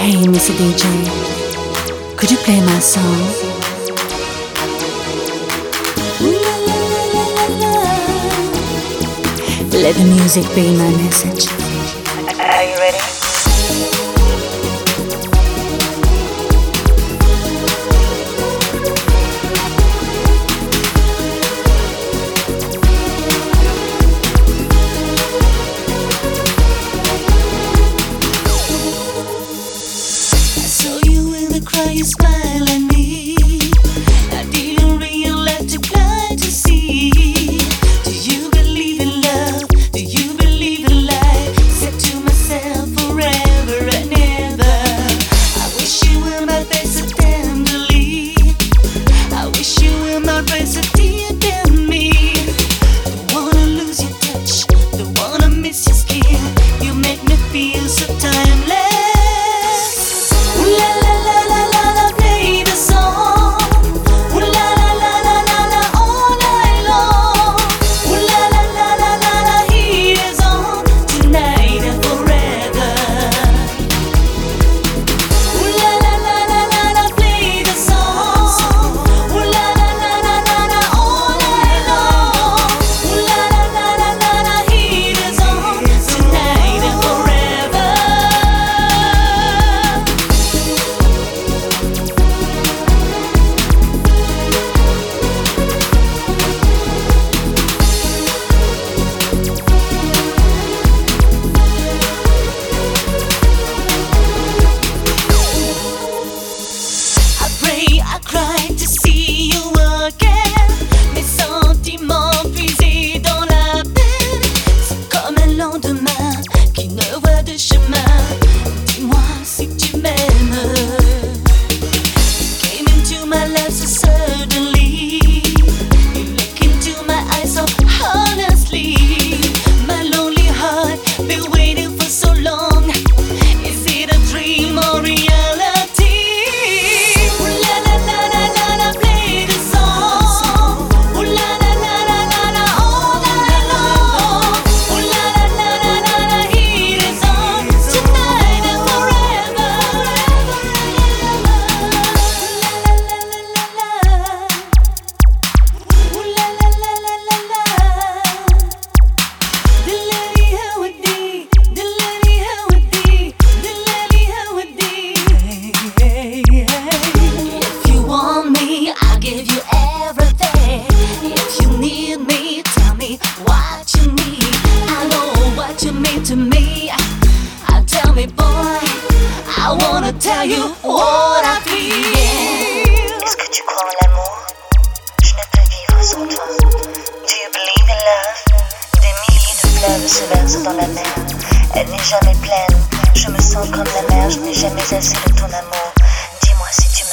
Hey, Mr. DJ, could you play my song? Let the music be my message. the cry you smile at me. Est-ce que tu crois en l'amour? Je ne peux vivre sans toi. Do you believe in love? Des milliers de fleuves se versent dans la mer. Elle n'est jamais pleine. Je me sens comme la mer. Je n'ai jamais assez de ton amour. Dis-moi si tu me